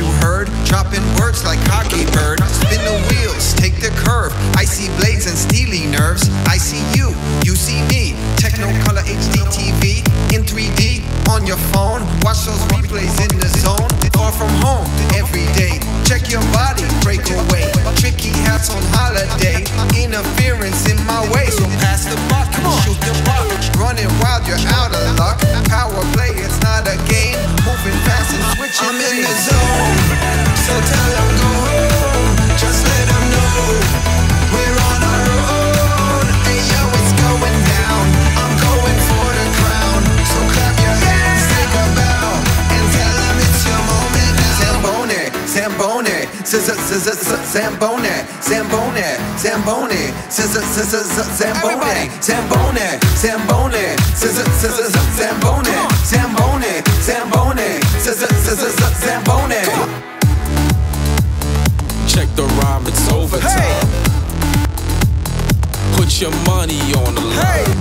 you heard? Dropping words like hockey bird. Spin the wheels, take the curve. I see blades and steely nerves. I see you, you see me. Technicolor HD TV in 3D on your phone. Watch those replays in the zone. Far from home every day. Check your body, break away. Tricky hats on holiday. Interference in my way, so pass the buck. Shoot the buck. Running wild, you're out of luck. Power play, it's not Zamboni, Zamboni, Zamboni, Zamboni, Zamboni, Zamboni, Zamboni, Zamboni, Zamboni, Zamboni. Check the rhyme, it's overtime. Put your money on the line.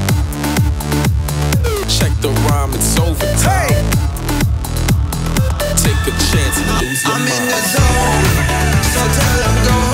Check the rhyme, it's overtime. I'm in the zone, so tell them go.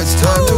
it's time to